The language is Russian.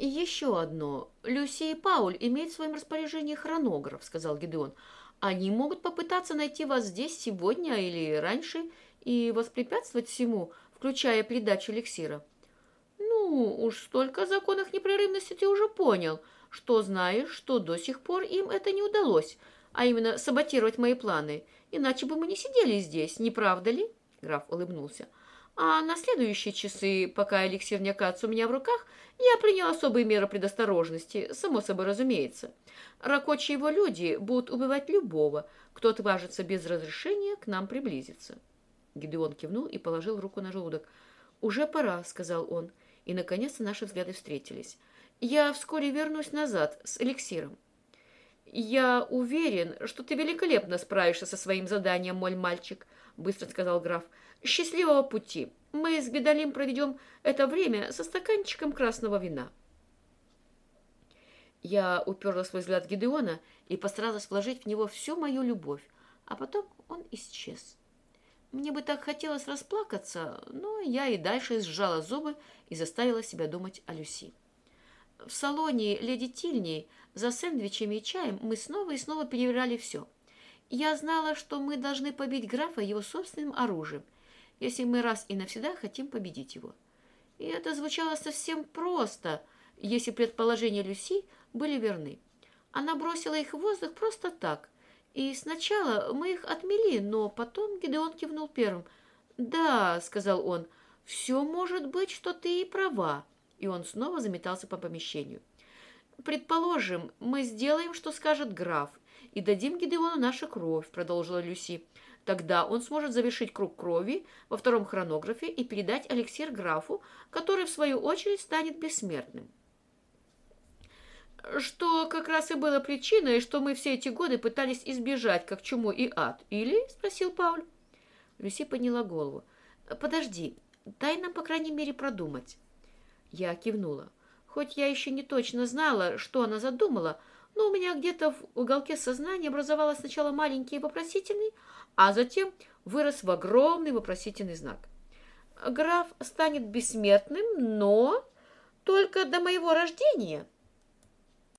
И еще одно. Люси и Пауль имеют в своем распоряжении хронограф, сказал Гидеон. Они могут попытаться найти вас здесь сегодня или раньше и воспрепятствовать всему, включая передачу эликсира. Ну, уж столько законов непрерывности ты уже понял, что знаешь, что до сих пор им это не удалось, а именно саботировать мои планы. Иначе бы мы не сидели здесь, не правда ли? Граф улыбнулся. А на следующие часы, пока эликсир не у меня в руках, я принял особые меры предосторожности, само собой разумеется. Ракочи его люди будут убивать любого, кто отважится без разрешения к нам приблизиться. Гидеон кивнул и положил руку на желудок. «Уже пора», — сказал он, и, наконец-то, наши взгляды встретились. «Я вскоре вернусь назад с эликсиром». «Я уверен, что ты великолепно справишься со своим заданием, мой мальчик», — быстро сказал граф. «Счастливого пути! Мы с Гвидалим проведем это время со стаканчиком красного вина». Я уперла свой взгляд Гидеона и постаралась вложить в него всю мою любовь, а потом он исчез. Мне бы так хотелось расплакаться, но я и дальше сжала зубы и заставила себя думать о Люси. В салоне леди Тильни за сэндвичами и чаем мы снова и снова перебирали все. Я знала, что мы должны побить графа его собственным оружием, если мы раз и навсегда хотим победить его. И это звучало совсем просто, если предположения Люси были верны. Она бросила их в воздух просто так, и сначала мы их отмели, но потом Гидеон кивнул первым. «Да», — сказал он, — «все может быть, что ты и права». И он снова заметался по помещению. «Предположим, мы сделаем, что скажет граф, и дадим Гидеону нашу кровь», — продолжила Люси. Тогда он сможет завершить круг крови во втором хронографе и передать эликсир графу, который, в свою очередь, станет бессмертным. Что как раз и было причиной, что мы все эти годы пытались избежать, как чуму и ад. Или? — спросил Пауль. Люси подняла голову. «Подожди, дай нам, по крайней мере, продумать». Я кивнула. Хоть я еще не точно знала, что она задумала, но у меня где-то в уголке сознания образовалось сначала маленький вопросительный, а затем вырос в огромный вопросительный знак. Граф станет бессмертным, но только до моего рождения –